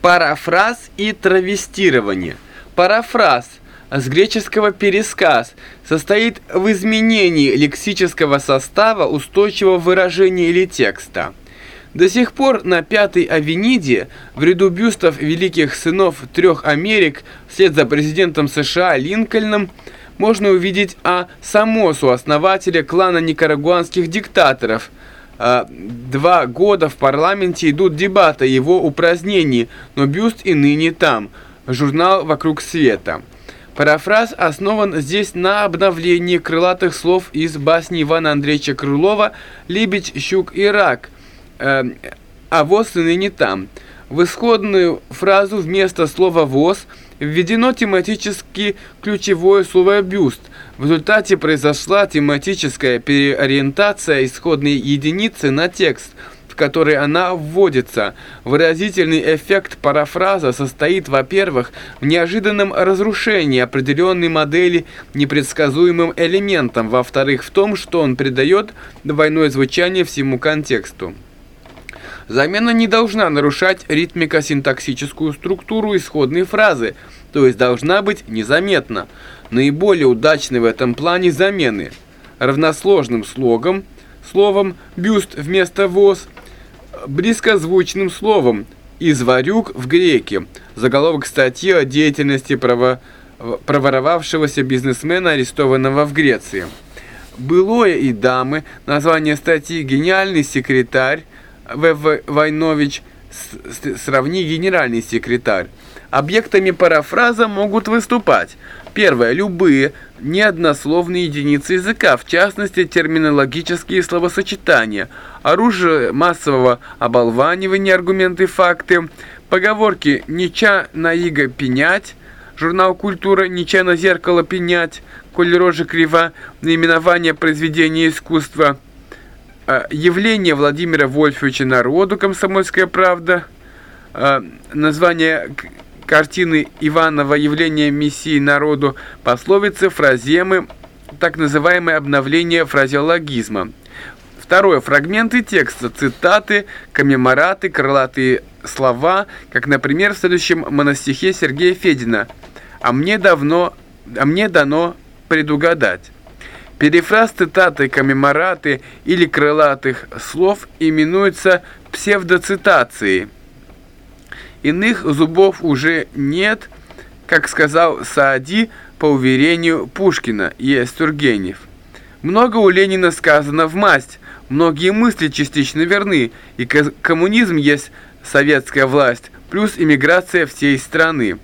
Парафраз и травестирование. Парафраз с греческого «пересказ» состоит в изменении лексического состава устойчивого выражения или текста. До сих пор на Пятой Авениде в ряду бюстов великих сынов трех Америк вслед за президентом США Линкольном можно увидеть А. Самосу, основателя клана никарагуанских диктаторов – два года в парламенте идут дебаты его упразднении, но бюст и ныне там. Журнал «Вокруг света». Парафраз основан здесь на обновлении крылатых слов из басни Ивана Андреевича Крылова «Лебедь, щук и рак», э, а воз и ныне там. В исходную фразу вместо слова «воз» введено тематически ключевое слово «бюст». В результате произошла тематическая переориентация исходной единицы на текст, в который она вводится. Выразительный эффект парафраза состоит, во-первых, в неожиданном разрушении определенной модели непредсказуемым элементом, во-вторых, в том, что он придает двойное звучание всему контексту. Замена не должна нарушать ритмико-синтаксическую структуру исходной фразы, то есть должна быть незаметна. Наиболее удачны в этом плане замены равносложным слогом, словом «бюст» вместо «воз», близкозвучным словом «изварюк» в греке, заголовок статьи о деятельности право, проворовавшегося бизнесмена, арестованного в Греции. «Былое и дамы», название статьи «Гениальный секретарь», В.В. Войнович, сравни генеральный секретарь. Объектами парафраза могут выступать Первое. Любые неоднословные единицы языка, в частности терминологические словосочетания, оружие массового оболванивания, аргументы, факты, поговорки «нича на иго пенять», журнал «Культура», «нича на зеркало пенять», «коль рожа крива», наименование произведения искусства – явление Владимира Вольфовича народу «Комсомольская правда», э, название картины Иванова «Явление Мессии народу», пословицы, фраземы, так называемое обновление фразеологизма. Второе. Фрагменты текста, цитаты, коммемораты, крылатые слова, как, например, в следующем моностихе Сергея Федина «А мне давно, а мне дано предугадать». Перефраз цитаты, коммемораты или крылатых слов именуется псевдоцитацией. Иных зубов уже нет, как сказал Саади по уверению Пушкина и Тургенев. Много у Ленина сказано в масть, многие мысли частично верны, и коммунизм есть советская власть, плюс иммиграция всей страны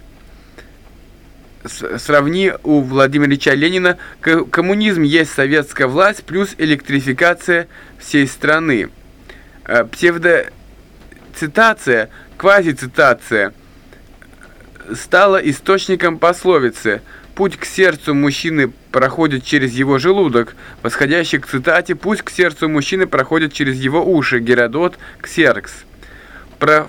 сравни у Владимира Ильича Ленина, коммунизм есть советская власть плюс электрификация всей страны. Э, псевдоцитация, квазицитация стала источником пословицы «Путь к сердцу мужчины проходит через его желудок», восходящий к цитате «Путь к сердцу мужчины проходит через его уши» Геродот Ксеркс. Про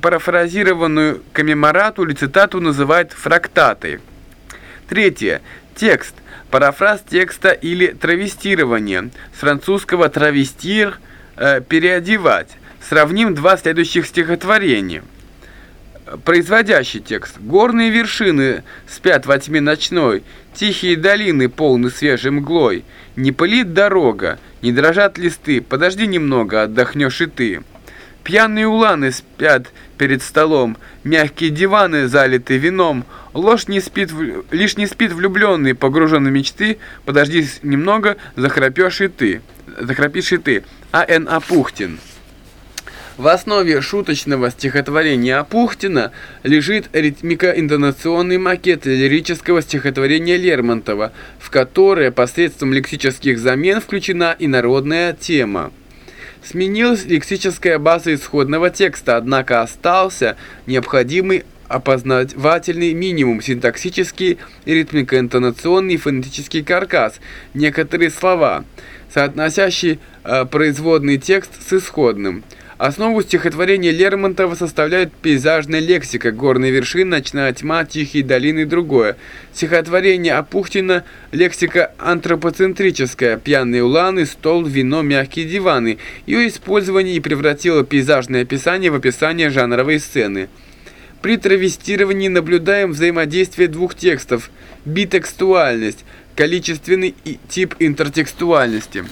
парафразированную коммеморату или цитату называют фрактатой. Третье. Текст. Парафраз текста или травестирование. С французского «травестир» э, «переодевать». Сравним два следующих стихотворения. Производящий текст. Горные вершины спят во тьме ночной, Тихие долины полны свежей мглой. Не пылит дорога, не дрожат листы, Подожди немного, отдохнешь и ты. Пьяные уланы спят перед столом, мягкие диваны залиты вином, ложь не спит, лишь не спит влюбленный, погружен в мечты, подожди немного, захрапешь и ты, захрапишь и ты. А.Н. Апухтин. В основе шуточного стихотворения Апухтина лежит ритмико-интонационный макет лирического стихотворения Лермонтова, в которое посредством лексических замен включена и народная тема. Сменилась лексическая база исходного текста, однако остался необходимый опознавательный минимум, синтаксический, ритмико-интонационный и фонетический каркас, некоторые слова, соотносящие э, производный текст с исходным. Основу стихотворения Лермонтова составляет пейзажная лексика, горные вершины, ночная тьма, тихие долины и другое. Стихотворение Апухтина – лексика антропоцентрическая, пьяные уланы, стол, вино, мягкие диваны. Ее использование и превратило пейзажное описание в описание жанровой сцены. При травестировании наблюдаем взаимодействие двух текстов – битекстуальность, количественный тип интертекстуальности.